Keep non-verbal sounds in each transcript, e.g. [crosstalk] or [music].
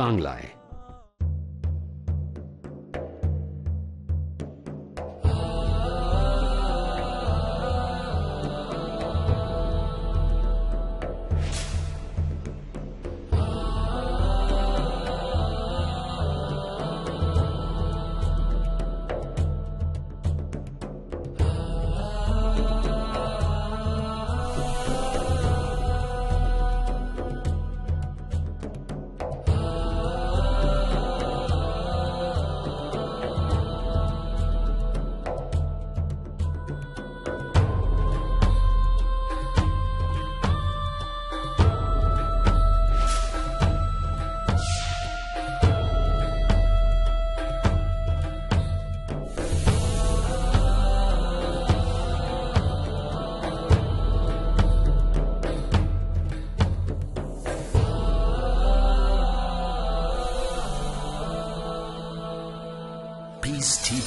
বাংলায় piece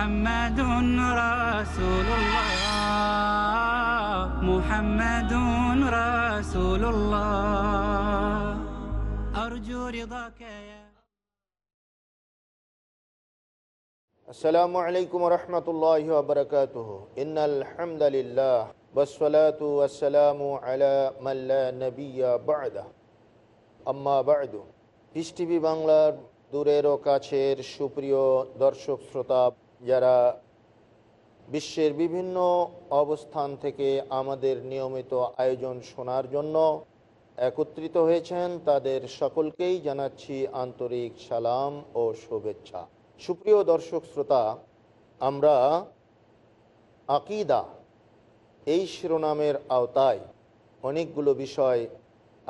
محمد رسول الله محمد رسول الله أرجو رضاك يا السلام عليكم ورحمة الله وبركاته إن الحمد لله والصلاة والسلام على من لا نبي بعده أما بعد piece TV বাংলার দূরের ও কাছের সুপ্রিয় দর্শক শ্রোতা যারা বিশ্বের বিভিন্ন অবস্থান থেকে আমাদের নিয়মিত আয়োজন শোনার জন্য একত্রিত হয়েছেন, তাদের সকলকেই জানাচ্ছি আন্তরিক সালাম ও শুভেচ্ছা। সুপ্রিয় দর্শক শ্রোতা, আমরা আকিদা, এই শিরোনামের আওতায় অনেকগুলো বিষয়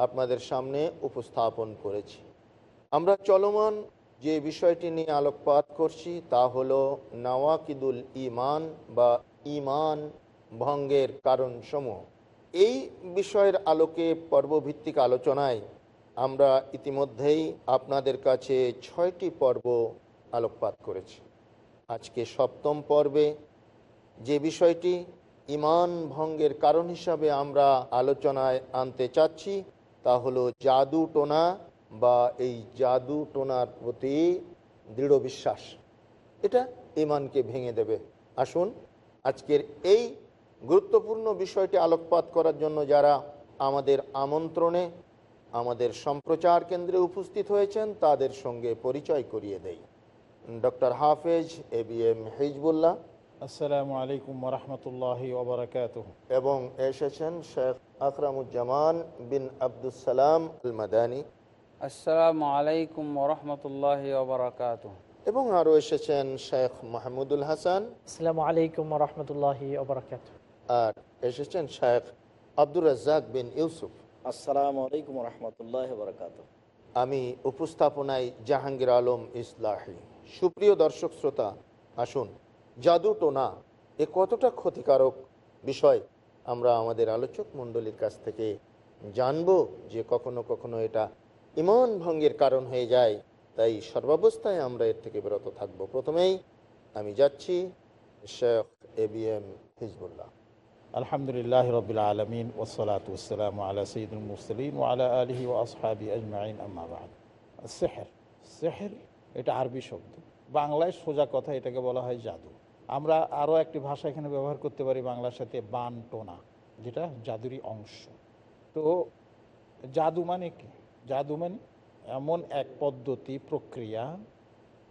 আপনাদের সামনে উপস্থাপন করেছি। আমরা চলমান যে বিষয়টি নিয়ে আলোকপাত করছি তা হলো নওয়াকিদুল ইমান বা ইমান ভঙ্গের কারণসমূহ। এই বিষয়ের আলোকে পর্বভিত্তিক আলোচনায় আমরা ইতিমধ্যেই আপনাদের কাছে ছয়টি পর্ব আলোকপাত করেছি। আজকে সপ্তম পর্বে যে বিষয়টি ইমান ভঙ্গের কারণ হিসাবে আমরা আলোচনায় আনতে চাচ্ছি তা হলো জাদু টোনা বা এই জাদু টোনার প্রতি দৃঢ় বিশ্বাস এটা ইমানকে ভেঙে দেবে। আসুন আজকের এই গুরুত্বপূর্ণ বিষয়টি আলোকপাত করার জন্য যারা আমাদের আমন্ত্রণে আমাদের সম্প্রচার কেন্দ্রে উপস্থিত হয়েছেন তাদের সঙ্গে পরিচয় করিয়ে দেই। ডক্টর হাফেজ এ বি এম হিজবুল্লাহ। আসসালামু আলাইকুম রহমতুল্লাহ ওবরাকাত এবং এসেছেন শেখ আকরামুজ্জামান বিন আবদুসালাম আল মাদানী আসসালামু আলাইকুম ওরহমতুল্লাহ ওবরাকাত এবং আরও এসেছেন শেখ মাহমুদুল হাসান। আসসালামু আলাইকুম রহমতুল্লাহি ওবরাকাত আর এসেছেন শেখ আব্দুর রাজ্জাক বিন ইউসুফ। আসসালামু আলাইকুম রহমতুল্লাহ বরকাত আমি উপস্থাপনায় জাহাঙ্গীর আলম ইসলাহি। সুপ্রিয় দর্শক শ্রোতা আসুন জাদু টোনা এ কতটা ক্ষতিকারক বিষয় আমরা আমাদের আলোচক মণ্ডলীর কাছ থেকে জানব যে কখনো কখনো এটা ইমান ভঙ্গের কারণ হয়ে যায়, তাই সর্বাবস্থায় আমরা এর থেকে বিরত থাকব। প্রথমেই আমি যাচ্ছি Sheikh A B M Hizbullah. আলহামদুলিল্লাহ রবিল আলমিন ওসলাত ওসালাম আলা সঈদুল মুসলিম ওয়ালা আলহি ও আসহাবি আজমাইন আম্মাবাদ সেহের সেহের এটা আরবি শব্দ। বাংলায় সোজা কথা এটাকে বলা হয় জাদু। আমরা আরও একটি ভাষা এখানে ব্যবহার করতে পারি বাংলার সাথে বান টোনা যেটা জাদুরই অংশ। তো জাদু মানে কি? জাদু মানে এমন এক পদ্ধতি প্রক্রিয়া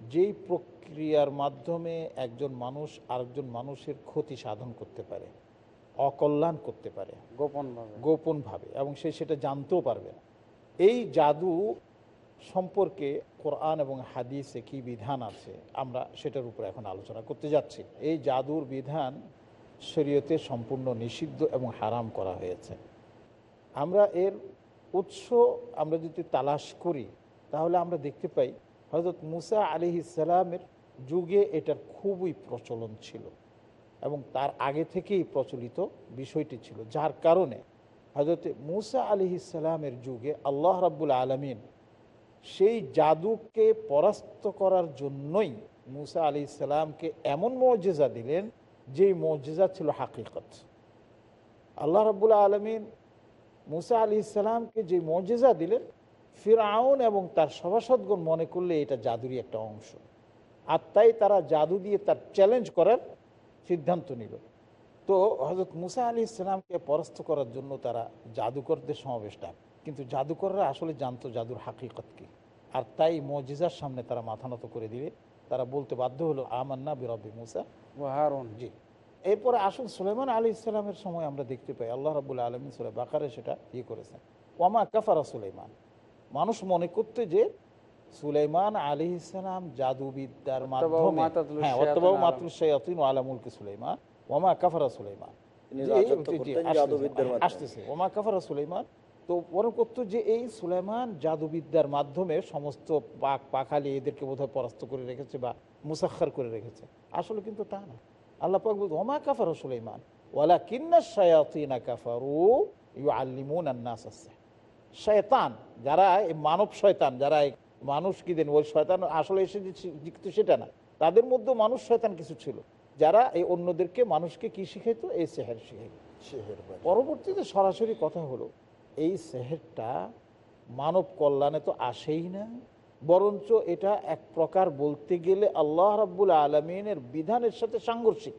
যেই প্রক্রিয়ার মাধ্যমে একজন মানুষ আরেকজন মানুষের ক্ষতি সাধন করতে পারে অকল্যাণ করতে পারে গোপনভাবে। গোপনভাবে এবং সে সেটা জানতেও পারবে না। এই জাদু সম্পর্কে কোরআন এবং হাদিসে কি বিধান আছে আমরা সেটার উপর এখন আলোচনা করতে যাচ্ছি। এই জাদুর বিধান শরীয়তে সম্পূর্ণ নিষিদ্ধ এবং হারাম করা হয়েছে। আমরা এর উৎস আমরা যদি তালাশ করি, তাহলে আমরা দেখতে পাই হজরত মুসা আলি ইসালামের যুগে এটার খুবই প্রচলন ছিল এবং তার আগে থেকেই প্রচলিত বিষয়টি ছিল, যার কারণে হজরত মুসা আলি ইসালামের যুগে আল্লাহ রাব্বুল আলমিন সেই জাদুকে পরাস্ত করার জন্যই মুসা আলি ইসালামকে এমন মজেজা দিলেন, যেই মজেজা ছিল হাকিকত। আল্লাহ রাবুল আলমিন মুসা আলি ইসালামকে যে মজেজা দিলেন ফিরাউন এবং তার সভাসদগণ মনে করলে এটা জাদুরই একটা অংশ। আর তাই তারা জাদু দিয়ে তার চ্যালেঞ্জ করার সিদ্ধান্ত নিল। তো হজরত মুসা আলি ইসলামকে পরাস্ত করার জন্য তারা জাদুকরদের সমাবেশ ডাক কিন্তু জাদুকররা আসলে জানতো জাদুর হাকিকত কি। আর তাই মজিজার সামনে তারা মাথা নত করে দিলে তারা বলতে বাধ্য হলো আমার আমান্না বিরব্বি মুসা। হারুন। জি। এরপরে আসুন সুলেমান আলী ইসলামের সময় আমরা দেখতে পাই আল্লাহ রাবুল্লাহ আলমিন সুলে বাকারে সেটা ইয়ে করেছেন। ওয়ামা কাফারা সুলেমান মানুষ মনে করতে যে সুলেমান আলী ইসলাম জাদুবিদ্যার মাধ্যমে হ্যাঁ মাতুল আলামুলকে সুলেমান কাফারা আসতেছে, ওমা কাফারা সুলেমান তো মনে করতো যে এই জাদুবিদ্যার মাধ্যমে সমস্ত পাক পাখালি এদেরকে বোধহয় পরাস্ত করে রেখেছে বা মুসাক্ষার করে রেখেছে। আসলে কিন্তু তা না। আল্লাহ পাক বলছে ওমা কাফারা সুলেমান ওয়ালা কিন্না শায়াতিনা কাফারু ইউ আল্লিমুন আন্নাস আছে শয়তান যারা এই মানব শয়তান যারা মানুষ কি দেন ওই শয়তান আসলে এসে যে সেটা না। তাদের মধ্যে মানুষ শয়তান কিছু ছিল যারা এই অন্যদেরকে মানুষকে কি শিখাইতো? এই সেহের শিখাইতো। পরবর্তীতে সরাসরি কথা হলো এই সেহেরটা মানব কল্যাণে তো আসেই না। বরঞ্চ এটা এক প্রকার বলতে গেলে আল্লাহ রাব্বুল আলমিনের বিধানের সাথে সাংঘর্ষিক।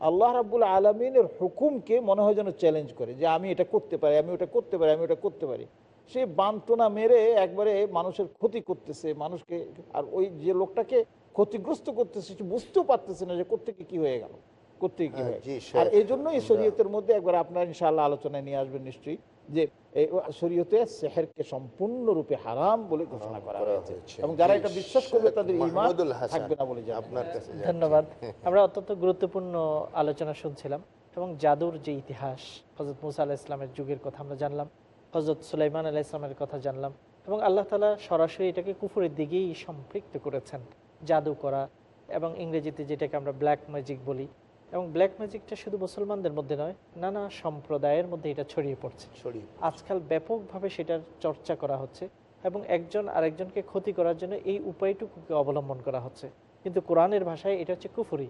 আল্লাহ রাব্বুল আলমিনের হুকুমকে মনে হয় যেন চ্যালেঞ্জ করে যে আমি এটা করতে পারি, আমি ওটা করতে পারি, আমি ওটা করতে পারি। সে বান্তনা মেরে একবারে মানুষের ক্ষতি করতেছে, মানুষকে আর ওই যে লোকটাকে ক্ষতিগ্রস্ত করতেছে, সে বুঝতেও পারতেছে না যে কোথেকে কি হয়ে গেল। কোথেকে কি হ্যাঁ, আর এই জন্যই আমরা- শরীয়তের মধ্যে একবার আপনার ইনশাআল্লাহ আলোচনায় নিয়ে আসবেন নিশ্চয়ই যে এই শরীয়তে সেহেরকে সম্পূর্ণরূপে হারাম বলে ঘোষণা করা হয়েছে। এবং যারা এটা বিশ্বাস করবে তাদের ইমান থাকবে না বলে জানেন আপনার কাছে ধন্যবাদ। [laughs] আমরা অত্যন্ত গুরুত্বপূর্ণ আলোচনা শুনছিলাম এবং জাদুর যে ইতিহাস হজরত মুসা আলাহ ইসলামের যুগের কথা আমরা জানলাম হজরত সুলাইমান আলাহ ইসলামের কথা জানলাম এবং আল্লাহ তালা সরাসরি এটাকে কুফুরের দিকেই সম্পৃক্ত করেছেন। জাদু করা এবং ইংরেজিতে যেটাকে আমরা ব্ল্যাক ম্যাজিক বলি এবং ব্ল্যাক ম্যাজিকটা শুধু মুসলমানদের মধ্যে নয় নানা সম্প্রদায়ের মধ্যে এটা ছড়িয়ে পড়ছে। ছড়িয়ে আজকাল ব্যাপকভাবে সেটার চর্চা করা হচ্ছে এবং একজন আরেকজনকে ক্ষতি করার জন্য এই উপায়টুকুকে অবলম্বন করা হচ্ছে। কিন্তু কোরআনের ভাষায় এটা হচ্ছে কুফুরি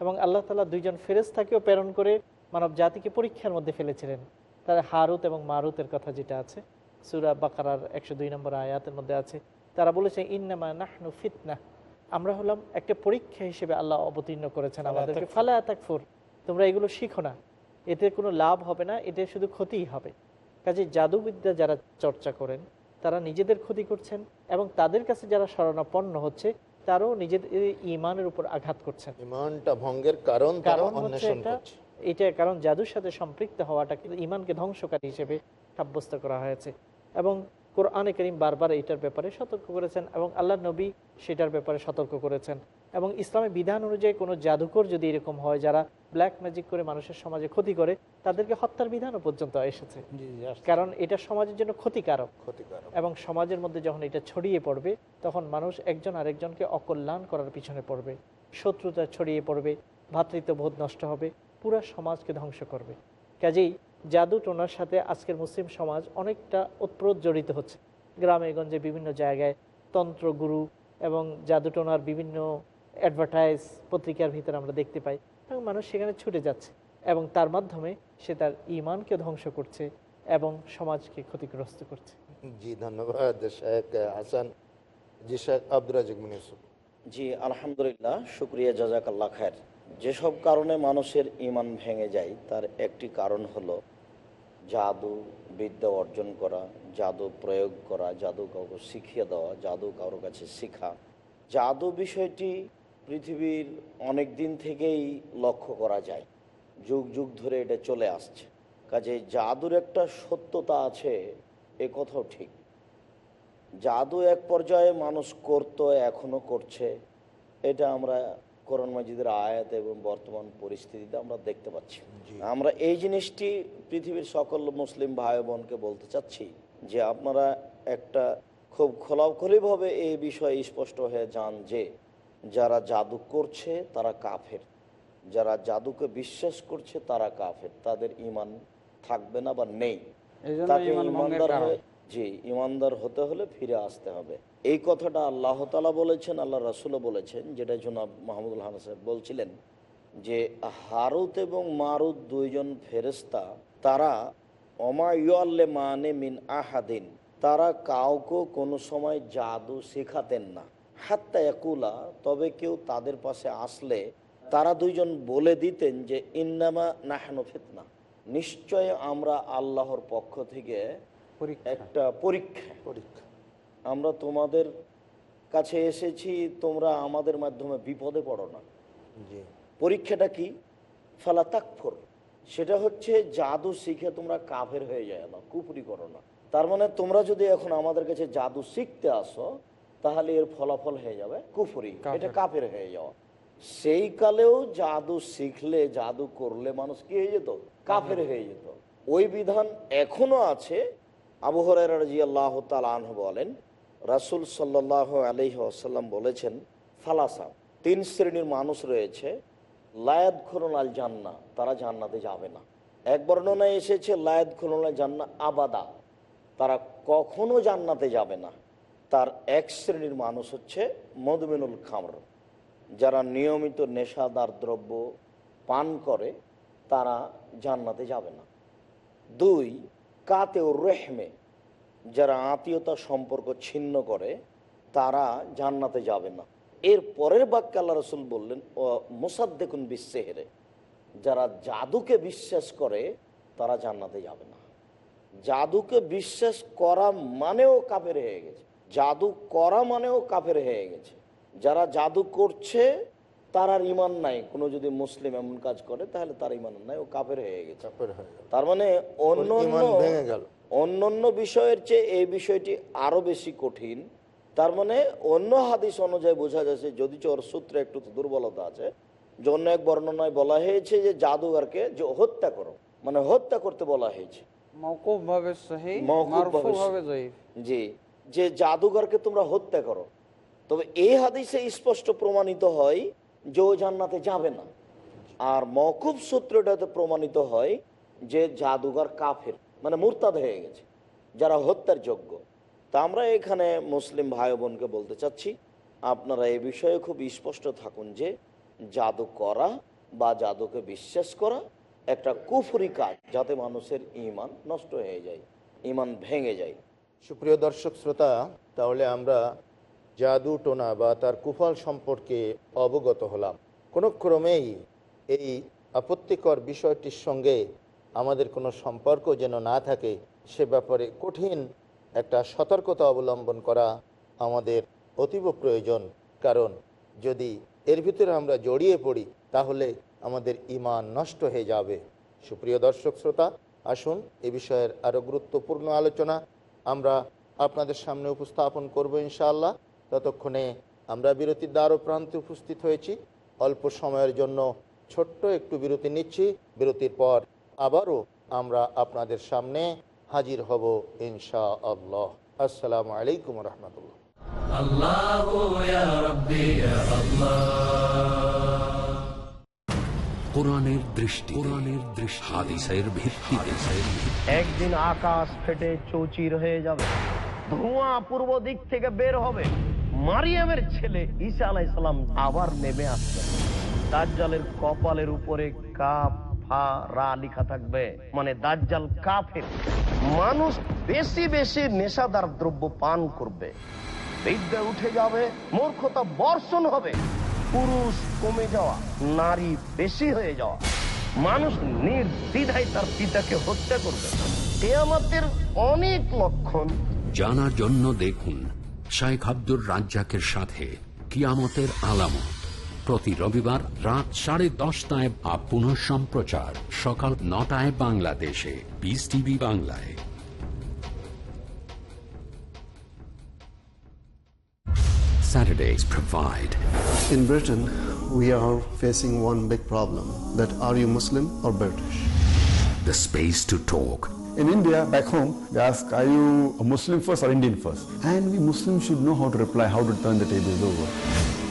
এবং আল্লাহ তালা দুইজন ফেরেস্তাকেও প্রেরণ করে মানব জাতিকে পরীক্ষার মধ্যে ফেলেছিলেন। তার হারুত এবং মারুতের কথা যেটা আছে সুরা বাকারার একশো দুই নম্বর আয়াতের মধ্যে আছে। তারা বলেছে ইন্নামা নাহনু ফিতনা। আমরা হলাম একটা পরীক্ষা হিসেবে আল্লাহ অবতীর্ণ করেছেন আমাদেরকে। ফালা তাকফুর তোমরা এগুলো শিখো না। এতে কোনো লাভ হবে না এতে শুধু ক্ষতিই হবে। কাজে জাদুবিদ্যা যারা চর্চা করেন তারা নিজেদের ক্ষতি করছেন এবং তাদের কাছে যারা শরণাপন্ন হচ্ছে তারাও নিজেদের ইমানের উপর আঘাত করছেন। ইমানটা ভঙ্গের কারণ কারণ হচ্ছে এটা এটা কারণ জাদুর সাথে সম্পৃক্ত হওয়াটা কিন্তু ইমানকে ধ্বংসকারী হিসেবে সাব্যস্ত করা হয়েছে। এবং কোরআনে করিম বারবার এটার ব্যাপারে সতর্ক করেছেন এবং আল্লাহ নবী সেটার ব্যাপারে সতর্ক করেছেন। এবং ইসলামের বিধান অনুযায়ী কোনো জাদুকর যদি এরকম হয় যারা ব্ল্যাক ম্যাজিক করে মানুষের সমাজে ক্ষতি করে তাদেরকে হত্যার বিধানও পর্যন্ত এসেছে। কারণ এটা সমাজের জন্য ক্ষতিকারক। ক্ষতিকারক। এবং সমাজের মধ্যে যখন এটা ছড়িয়ে পড়বে তখন মানুষ একজন আরেকজনকে অকল্যাণ করার পিছনে পড়বে। শত্রুতা ছড়িয়ে পড়বে ভ্রাতৃত্ববোধ নষ্ট হবে পুরা সমাজকে ধ্বংস করবে। কাজেই জাদু টোনার সাথে আজকের মুসলিম সমাজ অনেকটা ওতপ্রোত জড়িত হচ্ছে। গ্রামে গঞ্জে বিভিন্ন জায়গায় তন্ত্রগুরু এবং জাদু টোনার বিভিন্ন অ্যাডভার্টাইজ পত্রিকার ভিতরে আমরা দেখতে পাই। এবং মানুষ সেখানে ছুটে যাচ্ছে এবং তার মাধ্যমে সে তার ইমানকে ধ্বংস করছে এবং সমাজকে ক্ষতিগ্রস্ত করছে। জি ধন্যবাদ শেখ হাসান। জি শেখ জি আলহামদুলিল্লাহ শুক্রিয়া জাজাক আল্লাহ খায়ের। যেসব কারণে মানুষের ইমান ভেঙে যায় তার একটি কারণ হলো জাদু বিদ্যা অর্জন করা, জাদু প্রয়োগ করা, জাদু কাউকে শিখিয়ে দেওয়া, জাদু কারোর কাছে শেখা। জাদু বিষয়টি পৃথিবীর অনেক দিন থেকেই লক্ষ্য করা যায়। যুগ যুগ ধরে এটা চলে আসছে। কাজে জাদুর একটা সত্যতা আছে, এ কথাও ঠিক। জাদু এক পর্যায়ে মানুষ করতো, এখনও করছে। এটা আমরা করণ মাজিদের আয়াত এবং বর্তমান পরিস্থিতিতে আমরা দেখতে পাচ্ছি। আমরা এই জিনিসটি পৃথিবীর সকল মুসলিম ভাই বোনকে বলতে চাচ্ছি যে আপনারা একটা খুব খোলাখুলিভাবে এই বিষয়ে স্পষ্ট হয়ে যান যে যারা জাদু করছে তারা কাফের। যারা জাদুকে বিশ্বাস করছে তারা কাফের। তাদের ইমান থাকবে না বা নেই। তাকে ইমানদার জি ইমানদার হতে হলে ফিরে আসতে হবে। এই কথাটা আল্লাহ তালা বলেছেন আল্লাহ রাসুলও বলেছেন যেটা জনাব মাহমুদুল হান সাহেব বলছিলেন যে হারুত এবং মারুত দুইজন ফেরেস্তা তারা অমাইয়াল্লে মানে মিন আহাদিন তারা কাউকে কোনো সময় জাদু শেখাতেন না। হাত্তা একুলা তবে কেউ তাদের পাশে আসলে তারা দুইজন বলে দিতেন যে ইন্নামা নাহানো ফিতনা নিশ্চয় আমরা আল্লাহর পক্ষ থেকে একটা পরীক্ষা। পরীক্ষা। আমরা তোমাদের কাছে এসেছি তোমরা আমাদের মাধ্যমে বিপদে পড়ো না। পরীক্ষাটা কি? ফালা তাকফর। সেটা হচ্ছে জাদু শিখে তোমরা কাফের হয়ে যায় না কুপুরি করো না। তার মানে তোমরা যদি এখন আমাদের কাছে জাদু শিখতে আসো তাহলে এর ফলাফল হয়ে যাবে কুফুরি এটা কাফের। হয়ে যাওয়া। সেই কালেও জাদু শিখলে জাদু করলে মানুষ কি হয়ে যেত? কাফের হয়ে যেত। ওই বিধান এখনও আছে। আবু হরাই রাজি আল্লাহ তালাহ বলেন রাসুল সাল্লাহ আলহি আসাল্লাম বলেছেন, ফালাসা, তিন শ্রেণির মানুষ রয়েছে, লায়াত খুলনাল জান্না, তারা জান্নাতে যাবে না। এক বর্ণনায় এসেছে, লায়াত খুলনাল জান্না আবাদা, তারা কখনো জান্নাতে যাবে না। তার এক শ্রেণির মানুষ হচ্ছে মধুমিনুল খামর, যারা নিয়মিত নেশাদার দ্রব্য পান করে, তারা জান্নাতে যাবে না। দুই কাতেও রেহমে যারা আত্মীয়তা সম্পর্ক ছিন্ন করে তারা জান্নাতে যাবে না। এর পরের বাক্যে আল্লাহ রসুল বললেন ও মোসাদ্দেকুন বিশ্বেহেরে যারা জাদুকে বিশ্বাস করে তারা জান্নাতে যাবে না। জাদুকে বিশ্বাস করা মানেও কাফের হয়ে গেছে। জাদু করা মানেও কাফের হয়ে গেছে। যারা জাদু করছে তার আর ইমান নাই। কোনো যদি মুসলিম এমন কাজ করে তাহলে তার ইমান নাই ও কাফের হয়ে গেছে। তার মানে অন্য গেল। অন্য অন্য বিষয়ের চেয়ে এই বিষয়টি আরও বেশি কঠিন। তার মানে অন্য হাদিস অনুযায়ী বোঝা যাচ্ছে যদি ওর সূত্রে একটু দুর্বলতা আছে যে অন্য এক বর্ণনায় বলা হয়েছে যে জাদুঘরকে যে হত্যা করো মানে হত্যা করতে বলা হয়েছে। জি যে জাদুঘরকে তোমরা হত্যা করো। তবে এই হাদিসে স্পষ্ট প্রমাণিত হয় যে ও জান্নাতে যাবে না। আর মকুব সূত্রটাতে প্রমাণিত হয় যে জাদুঘর কাফের। মানে মুরতাদ হয়ে গেছে, যারা হত্যার যোগ্য। তা আমরা এখানে মুসলিম ভাই বোনকে বলতে চাচ্ছি, আপনারা এ বিষয়ে খুব স্পষ্ট থাকুন যে জাদু করা বা জাদুকে বিশ্বাস করা একটা কুফুরি কাজ, যাতে মানুষের ইমান নষ্ট হয়ে যায় ইমান ভেঙে যায়। সুপ্রিয় দর্শক শ্রোতা, তাহলে আমরা জাদু টোনা বা তার কুফল সম্পর্কে অবগত হলাম। কোনো ক্রমেই এই আপত্তিকর বিষয়টির সঙ্গে আমাদের কোনো সম্পর্ক যেন না থাকে, সে ব্যাপারে কঠিন একটা সতর্কতা অবলম্বন করা আমাদের অতীব প্রয়োজন। কারণ যদি এর ভিতরে আমরা জড়িয়ে পড়ি, তাহলে আমাদের ইমান নষ্ট হয়ে যাবে। সুপ্রিয় দর্শক শ্রোতা, আসুন এ বিষয়ের আরও গুরুত্বপূর্ণ আলোচনা আমরা আপনাদের সামনে উপস্থাপন করব ইনশাআল্লাহ। ততক্ষণে আমরা বিরতির দ্বারও প্রান্তে উপস্থিত হয়েছি। অল্প সময়ের জন্য ছোট্ট একটু বিরতি নিচ্ছি। বিরতির পর আবারও আমরা আপনাদের সামনে হাজির হব ইনশা আল্লাহ আসসালামু আলাইকুম রহমতুল্লাহ। একদিন আকাশ ফেটে চৌচির হয়ে যাবে ধোঁয়া পূর্ব দিক থেকে বের হবে। মারিয়ামের ছেলে ঈসা আলাইসালাম আবার নেমে আসবে। কপালের উপরে কাপ ফা রা লিখা থাকবে। মানে দাজ্জাল কাফের। মানুষ বেশি বেশি নেশাদার দ্রব্য পান করবে। বিদ্যা উঠে যাবে, মূর্খতা বর্ষণ হবে। পুরুষ কমে যাওয়া, নারী বেশি হয়ে যাওয়া। মানুষ নির্দ্বিধায় তার পিতাকে হত্যা করবে। এ কেয়ামতের অনেক লক্ষণ। জানার জন্য দেখুন শাইখ আব্দুর রাজ্জাকের সাথে কিয়ামতের আলামত। প্রতি রবিবার রাত সাড়ে দশটায় বা পুনঃ সম্প্রচার সকাল নটায় বাংলাদেশে বিস টিভি বাংলায় Saturdays provide In Britain, we are facing one big problem that are you Muslim or British? the space to talk In India, back home, they ask, are you a Muslim first or Indian first? And we Muslims should know how to reply, how to turn the tables over.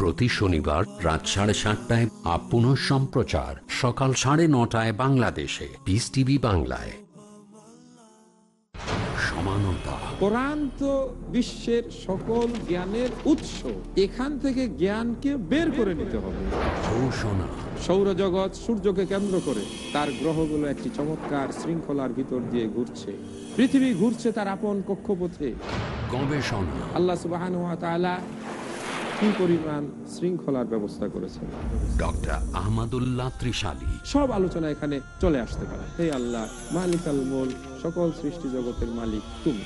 প্রতি শনিবার রাত সাড়ে সাতটায় আপন সম্প্রচার সকাল সাড়ে নটায় বাংলাদেশে। পিস টিভি বাংলায়। সমানতা। কোরআন তো বিশ্বের সকল জ্ঞানের উৎস এখান থেকে জ্ঞানকে বের করে নিতে হবে। ঘোষণা। সৌরজগৎ সূর্যকে কেন্দ্র করে তার গ্রহগুলো একটি চমৎকার শৃঙ্খলার ভিতর দিয়ে ঘুরছে। পৃথিবী ঘুরছে তার আপন কক্ষপথে। গবেষণা। আল্লাহ সুবাহ কি পরিমাণ শৃঙ্খলার ব্যবস্থা করেছেন। ডক্টর আহমদুল্লাহ ত্রিশালী। সব আলোচনা এখানে চলে আসতে পারে। হে আল্লাহ মালিক আল মোল সকল সৃষ্টি জগতের মালিক তুমি।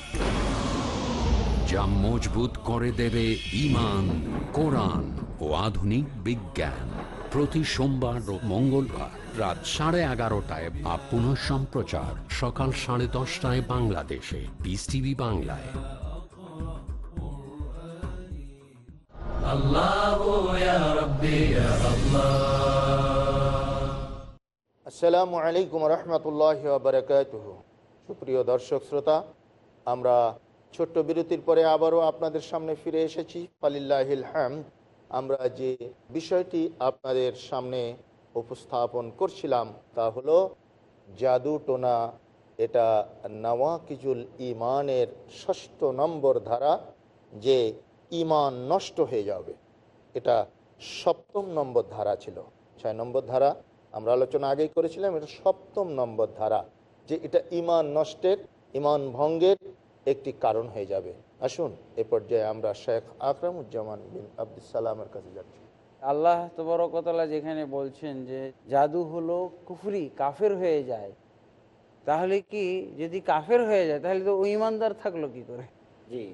যা মজবুত করে দেবে ইমান কোরআন ও আধুনিক বিজ্ঞান। প্রতি সোমবার ও মঙ্গলবার রাত সাড়ে এগারোটায় বা পুনঃ সম্প্রচার সকাল সাড়ে দশটায় বাংলাদেশে। পিস টিভি বাংলায়। আসসালামু আলাইকুম রহমতুল্লাহ বারকাত সুপ্রিয় দর্শক শ্রোতা, আমরা ছোট্ট বিরতির পরে আবারও আপনাদের সামনে ফিরে এসেছি। ফালিল্লাহিল হামদ। আমরা যে বিষয়টি আপনাদের সামনে উপস্থাপন করছিলাম তা হলো জাদু টোনা। এটা নওয়াকিজুল ইমানের ষষ্ঠ নম্বর ধারা, যে ইমান নষ্ট হয়ে যাবে। এটা সপ্তম নম্বর ধারা ছিল। ছয় নম্বর ধারা, আমরা আলোচনা আগেই করেছিলাম, এটা সপ্তম নম্বর ধারা, যে এটা ইমান নষ্টের ইমান ভঙ্গের একটি কারণ হয়ে যাবে। আসুন, এ পর্যায়ে আমরা শেখ আকরামুজ্জামান বিন আব্দুল সালামের কাছে যাচ্ছি। আল্লাহ তবরকতলা যেখানে বলছেন যে, জাদু হলো কুফরি, কাফের হয়ে যায়। তাহলে কি, যদি কাফের হয়ে যায়, তাহলে তো ইমানদার থাকল কি করে?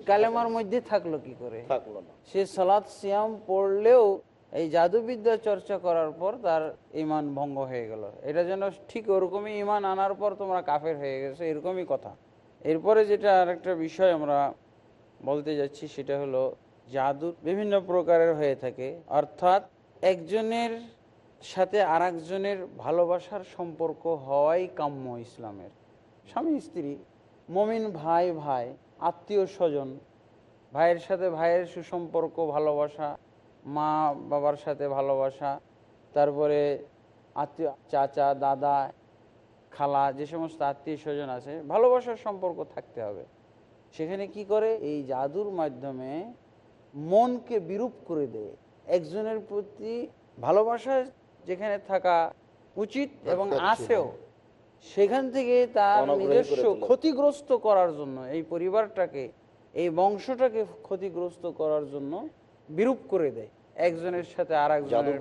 কালেমার মধ্যে থাকল কি করে? থাকল না। সে সালাদ সিয়াম পড়লেও এই জাদুবিদ্যা চর্চা করার পর তার ইমান ভঙ্গ হয়ে গেল। এটা যেন ঠিক ওরকমই ইমান আনার পর তোমরা কাফের হয়ে গেছো এরকমই কথা। এরপরে যেটা আরেকটা বিষয় আমরা বলতে যাচ্ছি সেটা হলো জাদু বিভিন্ন প্রকারের হয়ে থাকে। অর্থাৎ একজনের সাথে আর একজনের ভালোবাসার সম্পর্ক হওয়াই কাম্য ইসলামের। স্বামী স্ত্রী মমিন ভাই ভাই আত্মীয় স্বজন ভাইয়ের সাথে ভাইয়ের সুসম্পর্ক ভালোবাসা মা বাবার সাথে ভালোবাসা তারপরে আত্মীয় চাচা দাদা খালা যে সমস্ত আত্মীয় স্বজন আছে ভালোবাসার সম্পর্ক থাকতে হবে। সেখানে কি করে? এই জাদুর মাধ্যমে মনকে বিরূপ করে দেয়। একজনের প্রতি ভালোবাসা যেখানে থাকা উচিত এবং। আছেও। সেখান থেকে তার নিজস্ব ক্ষতিগ্রস্ত করার জন্য এই পরিবারটাকে এই বংশটাকে ক্ষতিগ্রস্ত করার জন্য বিরূপ করে দেয়। একজনের সাথে আর একজনের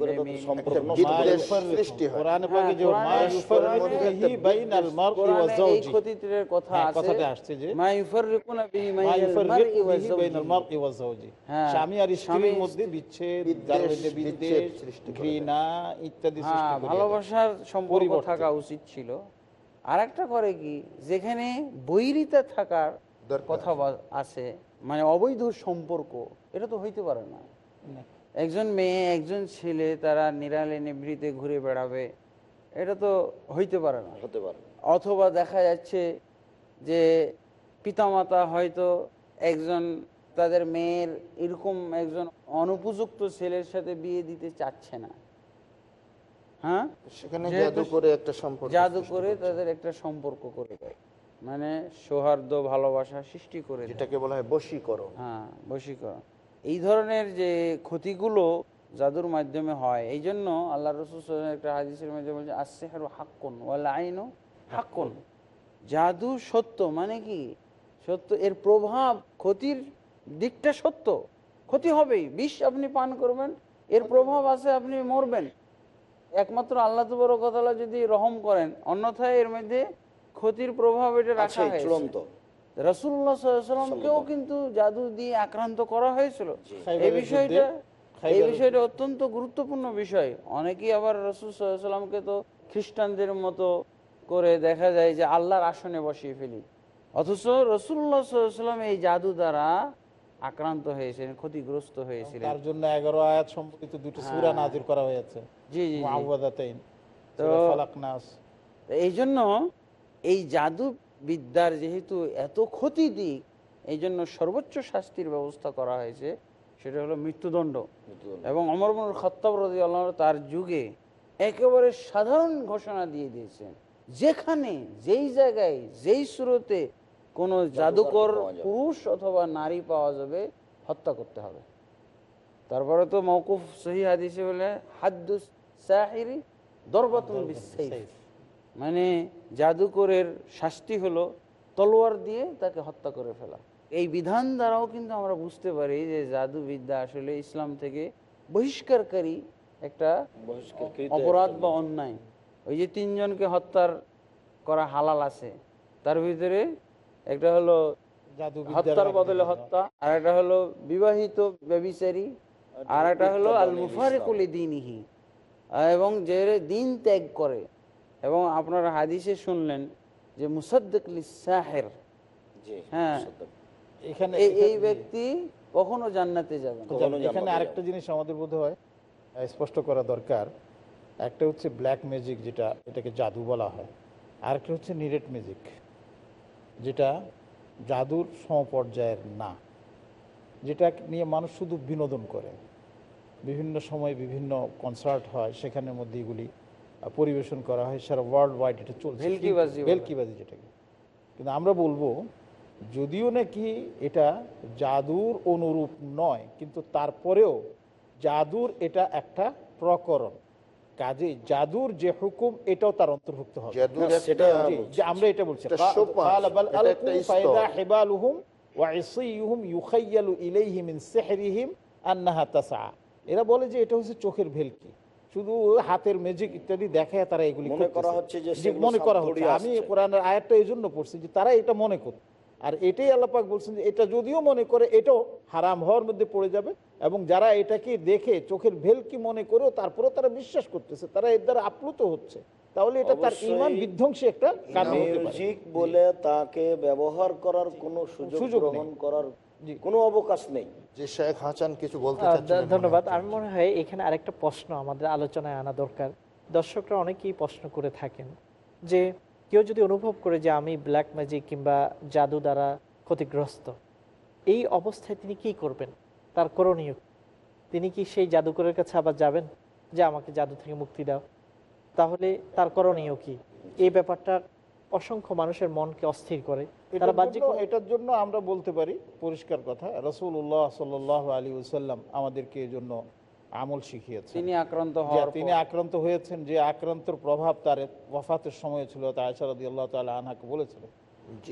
হয় হ্যাঁ, হ্যাঁ, আর দেয়। ভালোবাসার সম্পর্ক থাকা উচিত ছিল। আর একটা করে কি যেখানে বৈরিতা থাকার কথা বা- আছে মানে অবৈধ সম্পর্ক এটা তো হইতে পারে না। একজন মেয়ে একজন ছেলে তারা নিরালে নিভৃতে ঘুরে বেড়াবে এটা তো হইতে পারে না। হতে পারে। অথবা দেখা যাচ্ছে যে পিতামাতা হয়তো একজন তাদের মেয়ের এরকম একজন অনুপযুক্ত ছেলের সাথে বিয়ে দিতে চাচ্ছে না। হ্যাঁ? সেখানে জাদু করে একটা সম্পর্ক জাদু করে তাদের একটা সম্পর্ক করে দেয়। মানে সৌহার্দ্য ভালোবাসা সৃষ্টি করে যেটাকে বলা হয় বশীকরণ। হ্যাঁ বশীকরণ। এই ধরনের যে ক্ষতিগুলো জাদুর মাধ্যমে হয় এই জন্য আল্লাহ রসুল একটা হাদিসের মধ্যে বলছে আসেহারু হাক্কুন ওয়াল আইনু হাক্কুন। জাদু সত্য মানে কি? সত্য এর প্রভাব ক্ষতির দিকটা সত্য। ক্ষতি হবেই। বিষ আপনি পান করবেন এর প্রভাব আছে আপনি মরবেন। একমাত্র আল্লাহ তবরকতলা যদি রহম করেন অন্যথায় এর মধ্যে ক্ষতির প্রভাব এটা রাখা হয়েছে। চূড়ান্ত। রাসুল্লাহ সাল্লামকেও কিন্তু জাদু দিয়ে আক্রান্ত করা হয়েছিল। এই বিষয়টা এই বিষয়টা অত্যন্ত গুরুত্বপূর্ণ বিষয়। অনেকেই আবার রসুল সাল্লামকে তো খ্রিস্টানদের মতো করে দেখা যায় যে আল্লাহর আসনে বসিয়ে ফেলি। অথচ রসুল্লাহ সাল্লাম এই জাদু দ্বারা আক্রান্ত হয়েছিলেন ক্ষতিগ্রস্ত হয়েছিলেন। তার জন্য এগারো আয়াত সম্পর্কিত দুটো সূরা নাজির করা হয়েছে। জি জি। তো এই জন্য এই জাদু বিদ্যার যেহেতু এত ক্ষতি দিক এই জন্য সর্বোচ্চ শাস্তির ব্যবস্থা করা হয়েছে সেটা হলো মৃত্যুদণ্ড। এবং অমর খত্তাব রাজি আল্লাহ তার যুগে একেবারে সাধারণ ঘোষণা দিয়ে দিয়েছেন যেখানে যেই জায়গায় যেই স্রোতে কোনো জাদুকর পুরুষ অথবা নারী পাওয়া যাবে হত্যা করতে হবে। তারপরে তো মৌকুফ সহি হাদিসে বলে হাদ্দুস সাহিরি বিসাইফ মানে জাদুকরের শাস্তি হলো তলোয়ার দিয়ে তাকে হত্যা করে ফেলা। এই বিধান দ্বারাও কিন্তু আমরা বুঝতে পারি যে জাদুবিদ্যা আসলে ইসলাম থেকে বহিষ্কারকারী একটা অপরাধ বা অন্যায়। ওই যে তিনজনকে হত্যার করা হালাল আছে তার ভিতরে একটা হলো হত্যার বদলে হত্যা আর একটা হলো বিবাহিত ব্যবিচারী আর একটা হলো আল মুফারিকুলি দিনহি এবং যে দিন ত্যাগ করে। এবং আপনারা হাদিসে শুনলেন যে মুসাদ্দিকলি সাহের হ্যাঁ। এখানে এই- এই ব্যক্তি কখনো জান্নাতে যাবে এখানে আরেকটা জিনিস আমাদের বোধ হয় স্পষ্ট করা দরকার। একটা হচ্ছে ব্ল্যাক ম্যাজিক যেটা এটাকে জাদু বলা হয়। আরেকটা হচ্ছে নিরেট ম্যাজিক যেটা জাদুর সমপর্যায়ের না যেটা নিয়ে মানুষ শুধু বিনোদন করে। বিভিন্ন সময় বিভিন্ন কনসার্ট হয় সেখানের মধ্যে এগুলি পরিবেশন করা হয় সারা ওয়ার্ল্ড ওয়াইড এটা চলছে। ভেলকিবাজি যেটাকে। কিন্তু আমরা বলব যদিও নাকি এটা জাদুর অনুরূপ নয় কিন্তু তারপরেও জাদুর এটা একটা প্রকরণ। কাজে জাদুর যে হুকুম এটাও তার অন্তর্ভুক্ত হবে। সেটাই আমরা এটা বলছি। এরা বলে যে এটা হচ্ছে চোখের ভেলকি। শুধু হাতের ম্যাজিক ইত্যাদি দেখায় তারা এগুলি মনে করা হচ্ছে মনে করা হচ্ছে। আমি। কোরআনের আয়াতটা এই জন্য পড়ছি যে তারা এটা মনে করত আর এটাই আল্লাপাক বলছেন যে এটা যদিও মনে করে এটাও হারাম হওয়ার মধ্যে পড়ে যাবে। এবং যারা এটাকে দেখে চোখের ভেলকি মনে করেও তারপরেও তারা বিশ্বাস করতেছে তারা এর দ্বারা আপ্লুত হচ্ছে। তাহলে এটা তার ইমান বিধ্বংসী একটা কারণ মিউজিক বলে তাকে ব্যবহার করার কোনো সুযোগ গ্রহণ করার কোনো অবকাশ নেই। যে শেখ হাসান কিছু বলতে ধন্যবাদ। আমি মনে হয় এখানে আরেকটা প্রশ্ন আমাদের আলোচনায় আনা দরকার। দর্শকরা অনেকেই প্রশ্ন করে থাকেন যে কেউ যদি অনুভব করে যে আমি ব্ল্যাক ম্যাজিক কিংবা জাদু দ্বারা ক্ষতিগ্রস্ত এই অবস্থায় তিনি কি করবেন? তার করণীয়। তিনি কি সেই জাদুকরের কাছে আবার যাবেন যে আমাকে জাদু থেকে মুক্তি দাও? তাহলে তার করণীয় কি? এই ব্যাপারটা অসংখ্য মানুষের মনকে অস্থির করে। তারা এটার বাহ্যিক জন্য- এটার জন্য আমরা বলতে পারি পরিষ্কার কথা রসুল্লাহ সাল আলী সাল্লাম আমাদেরকে এই জন্য আমল শিখিয়েছেন। তিনি আক্রান্ত তিনি আক্রান্ত হয়েছেন যে আক্রান্তর প্রভাব তার ওয়াফাতের সময় ছিল তা আয়সারদি আল্লাহ তালা আনহাকে বলেছিলেন।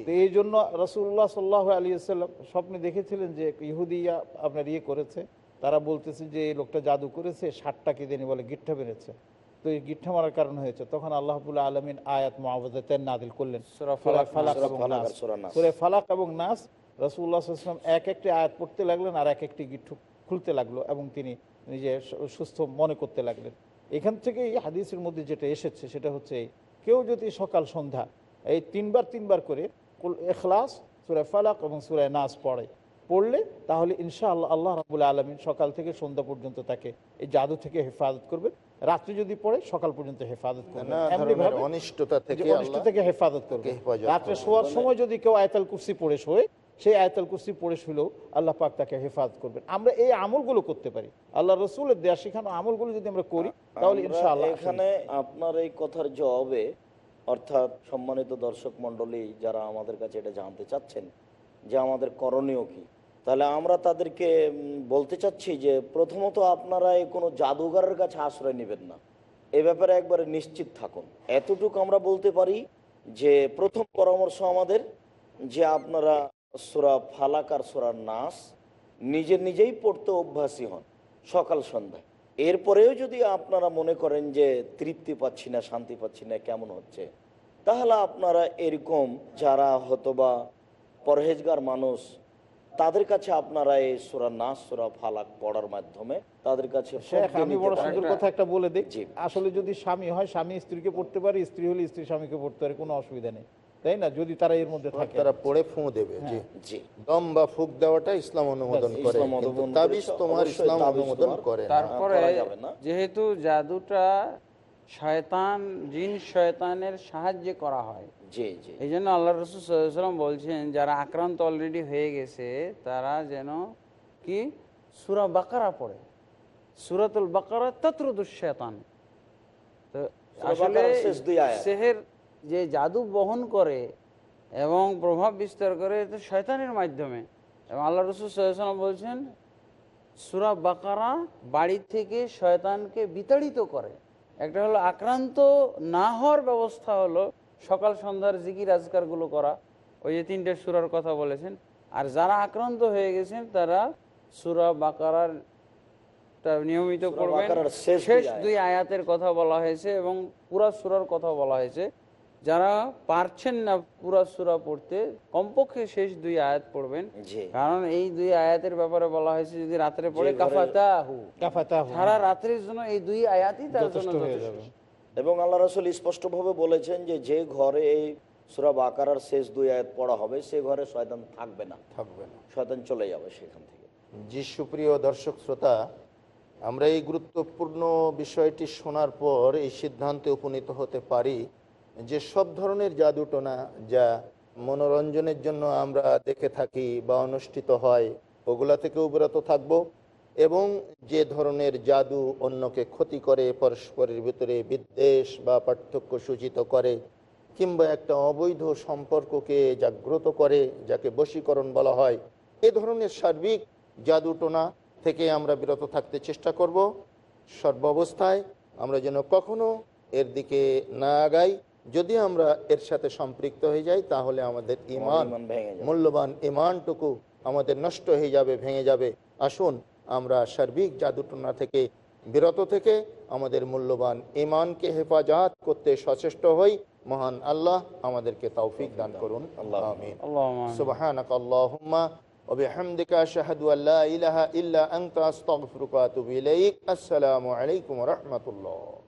তো এই জন্য রসুল্লাহ সাল্লাহ আলী সাল্লাম স্বপ্নে দেখেছিলেন যে ইহুদিয়া আপনার ইয়ে করেছে তারা বলতেছে যে এই লোকটা জাদু করেছে ষাটটাকে দেনি বলে বেড়েছে তো এই মারার কারণ হয়েছে তখন আল্লাহবুল্লাহ আলমিন আয়াত মাহবাজাতেন নাদিল করলেন। সূরা ফালাক, এবং নাস। আর সূরা নাস। সূরা ফালাক এবং নাস রসুল্লাহ সাল্লাম এক একটি আয়াত পড়তে লাগলেন আর এক একটি গিট্টু খুলতে লাগল এবং তিনি নিজে সুস্থ মনে করতে লাগলেন। এখান থেকেই হাদিসের মধ্যে যেটা এসেছে সেটা হচ্ছে কেউ যদি সকাল সন্ধ্যা এই তিনবার তিনবার করে এখলাস সুরায় ফালাক এবং সুরায় নাস পড়ে। পড়লে তাহলে ইনশাআল্লাহ আল্লাহ রাবুল আলমিন সকাল থেকে সন্ধ্যা পর্যন্ত তাকে এই জাদু থেকে হেফাজত করবে রাত্রে যদি পড়ে সকাল পর্যন্ত হেফাজত করবে অনিষ্টতা থেকে হেফাজত করবে রাত্রে শোয়ার সময় যদি কেউ আয়তাল কুরসি পড়ে শোয়ে সেই আয়তাল কুর্সি পড়ে শুলেও আল্লাহ পাক তাকে হেফাজত করবেন। আমরা এই আমলগুলো করতে পারি। আল্লাহ রসুলের দেয়া শেখানো আমলগুলো যদি আমরা করি তাহলে ইনশাআল্লাহ এখানে আপনার এই কথার জবাবে অর্থাৎ সম্মানিত দর্শক মণ্ডলী যারা আমাদের কাছে এটা জানতে চাচ্ছেন যে আমাদের করণীয় কি, তাহলে আমরা তাদেরকে বলতে চাচ্ছি যে প্রথমত আপনারা এই কোনো জাদুঘরের কাছে আশ্রয় নেবেন না। এ ব্যাপারে একবারে নিশ্চিত থাকুন। এতটুকু আমরা বলতে পারি যে প্রথম পরামর্শ আমাদের যে আপনারা সোরা ফালাক আর সোরার নাস নিজে নিজেই পড়তে অভ্যাসী হন সকাল সন্ধ্যায়। এরপরেও যদি আপনারা মনে করেন যে তৃপ্তি পাচ্ছি না শান্তি পাচ্ছি না কেমন হচ্ছে? তাহলে আপনারা এরকম যারা হয়তোবা পরহেজগার মানুষ তাদের কাছে আপনারা এই সুরা নাস সুরা ফালাক পড়ার মাধ্যমে তাদের কাছে আমি বড় সুন্দর কথা একটা বলে দিই। জি। আসলে যদি স্বামী হয় স্বামী স্ত্রীকে পড়তে পারে স্ত্রী হলে স্ত্রী স্বামীকে পড়তে পারে কোনো অসুবিধা নেই। তাই না? যদি তারা এর মধ্যে থাকে। তারা পড়ে ফুঁ দেবে। জি। জি। দম বা ফুক দেওয়াটা ইসলাম অনুমোদন করে। তাবিজ তোমার ইসলাম অনুমোদন করে তারপরে করা যাবে না। যেহেতু জাদুটা শয়তান জিন শয়তানের সাহায্যে করা হয়। জি জি। এই জন্য আল্লাহ রসুল বলছেন যারা আক্রান্ত অলরেডি হয়ে গেছে তারা যেন কি? সুরা বাকারা পড়ে। সুরাতুল বাকারা তত্রদুস শয়তান। তো আসলে সেহের যে জাদু বহন করে এবং প্রভাব বিস্তার করে এটা শয়তানের মাধ্যমে। এবং আল্লাহ রসুল সাল্লাম বলছেন সুরা বাকারা বাড়ি থেকে শয়তানকে বিতাড়িত করে। একটা হলো আক্রান্ত না হওয়ার ব্যবস্থা হলো সকাল সন্ধ্যার জিকির আজকারগুলো করা। ওই যে তিনটে সুরার কথা বলেছেন। আর যারা আক্রান্ত হয়ে গেছেন তারা সুরা বাকারার নিয়মিত করবেন শেষ। দুই আয়াতের কথা বলা হয়েছে এবং পুরা সুরার কথা বলা হয়েছে। যারা পারছেন না পুরা সুরা পড়তে কমপক্ষে শেষ দুই আয়াত পড়বেন। কারণ এই দুই আয়াতের ব্যাপারে বলা হয়েছে যদি রাত্রে পড়ে কাফাতাহু। কাফাতা সারা রাত্রির জন্য এই দুই আয়াতই তার জন্য এবং আল্লাহ রসুল স্পষ্টভাবে বলেছেন যে যে ঘরে এই সুরা বাকারার শেষ দুই আয়াত পড়া হবে সে ঘরে শয়তান থাকবে না। থাকবে না। শয়তান চলে যাবে সেখান থেকে। জি সুপ্রিয় দর্শক শ্রোতা আমরা এই গুরুত্বপূর্ণ বিষয়টি শোনার পর এই সিদ্ধান্তে উপনীত হতে পারি। যে সব ধরনের জাদুটোনা যা মনোরঞ্জনের জন্য আমরা দেখে থাকি বা অনুষ্ঠিত হয়, ওগুলা থেকেও বিরত থাকব এবং যে ধরনের জাদু অন্যকে ক্ষতি করে, পরস্পরের ভিতরে বিদ্বেষ বা পার্থক্য সূচিত করে কিংবা একটা অবৈধ সম্পর্ককে জাগ্রত করে, যাকে বশীকরণ বলা হয়, এ ধরনের সার্বিক জাদুটোনা থেকে আমরা বিরত থাকতে চেষ্টা করব। সর্বাবস্থায় আমরা যেন কখনো এর দিকে না আগাই। যদি আমরা এর সাথে সম্পৃক্ত হয়ে যাই তাহলে আমাদের ইমান। মূল্যবান ইমানটুকু আমাদের নষ্ট হয়ে যাবে ভেঙে যাবে। আসুন আমরা সার্বিক জাদুটনা থেকে বিরত থেকে আমাদের মূল্যবান ইমানকে হেফাজত করতে সচেষ্ট হই। মহান আল্লাহ আমাদেরকে তৌফিক দান করুন। আল্লাহ। আমিন। আল্লাহুম্মা আমিন।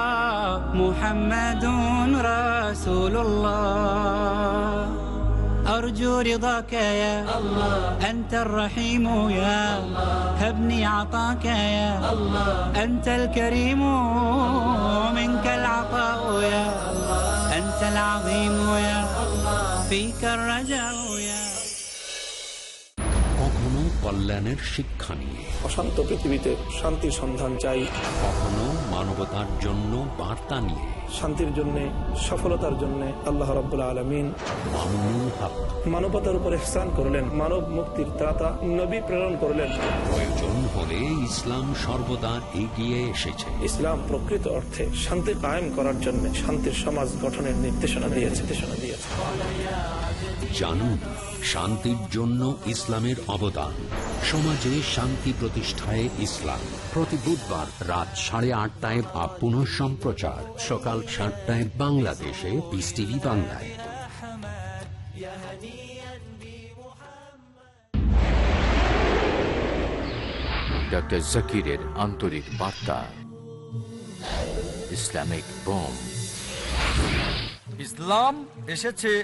محمد رسول الله أرجو رضاك يا الله أنت الرحيم يا الله هبني عطاك يا الله أنت الكريم منك العطاء يا الله أنت العظيم يا الله فيك الرجاء يا কখনো কল্যাণের শিক্ষা নিয়ে অশান্ত পৃথিবীতে শান্তির সন্ধান চাই। কখনো মানবতার জন্য বার্তা নিয়ে। শান্তির জন্য সফলতার জন্য আল্লাহ রাব্বুল আলমিন মানবতার উপর ইহসান করলেন মানব মুক্তির ত্রাতা নবী প্রেরণ করলেন। প্রয়োজন হলে ইসলাম সর্বদা এগিয়ে এসেছে। ইসলাম প্রকৃত অর্থে শান্তি কায়েম করার জন্য শান্তির সমাজ গঠনের নির্দেশনা দিয়েছে নির্দেশনা দিয়েছে। জানুন শান্তির জন্য ইসলামের অবদান। সমাজে শান্তি প্রতিষ্ঠায় ইসলাম। প্রতি বুধবার রাত সাড়ে আটটায় বা পুনঃ সম্প্রচার। সকাল সাতটায় বাংলাদেশে পিস টিভি বাংলায়। ডক্টর জাকিরের আন্তরিক বার্তা। Islamic bomb. ইসলাম এসেছে